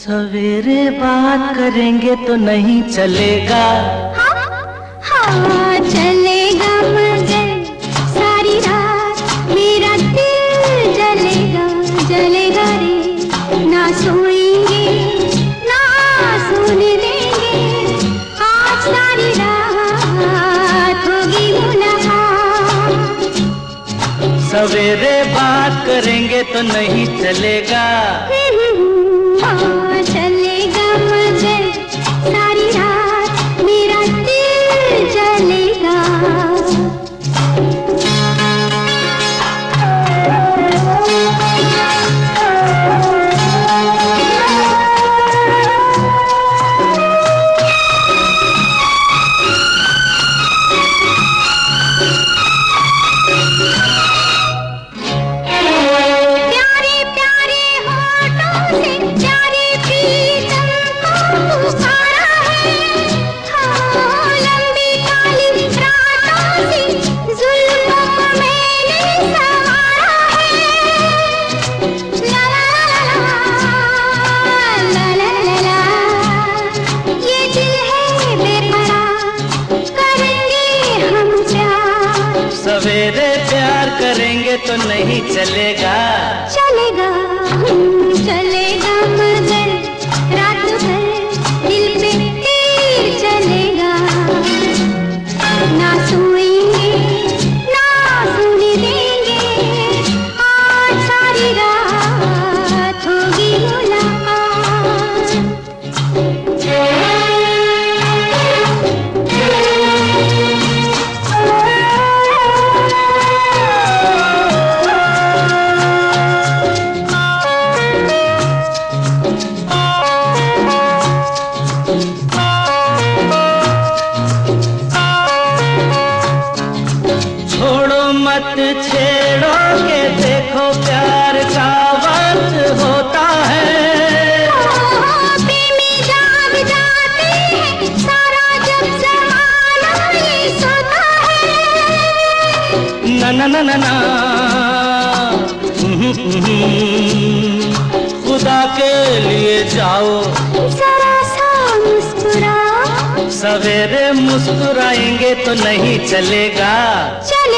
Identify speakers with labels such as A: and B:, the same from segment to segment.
A: सवेरे बात करेंगे तो नहीं चलेगा।
B: हाँ, हाँ चलेगा मगर सारी रात मेरा दिल जलेगा जलेगा रे। ना सोएँगे ना सोने देंगे। आज सारी रात होगी मुलाकात।
A: सवेरे बात करेंगे तो नहीं चलेगा।
B: हाँ। सवेरे प्यार
A: करेंगे तो नहीं चलेगा।
B: ना ना
A: ना ना ना हम्म, खुदा के लिए जाओ।
B: जरा सा मुस्कुरा
A: सवेरे मुस्कुराएँगे तो नहीं चलेगा।
B: चलेगा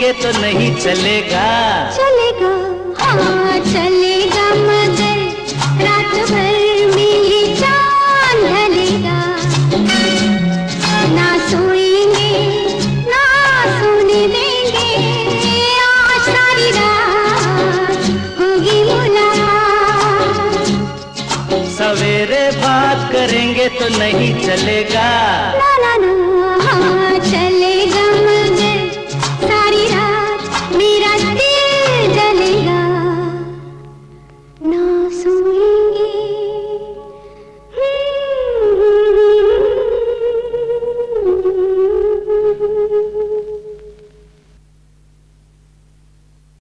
A: देखेंगे तो नहीं चलेगा।
B: चलेगा। हाँ चलेगा मगर रात भर में चाँद ढलेगा। ना सोएँगे ना सोने देंगे आज सारी रात होगी मुलाकात।
A: सवेरे बात करेंगे तो नहीं चलेगा।
B: ला ला ला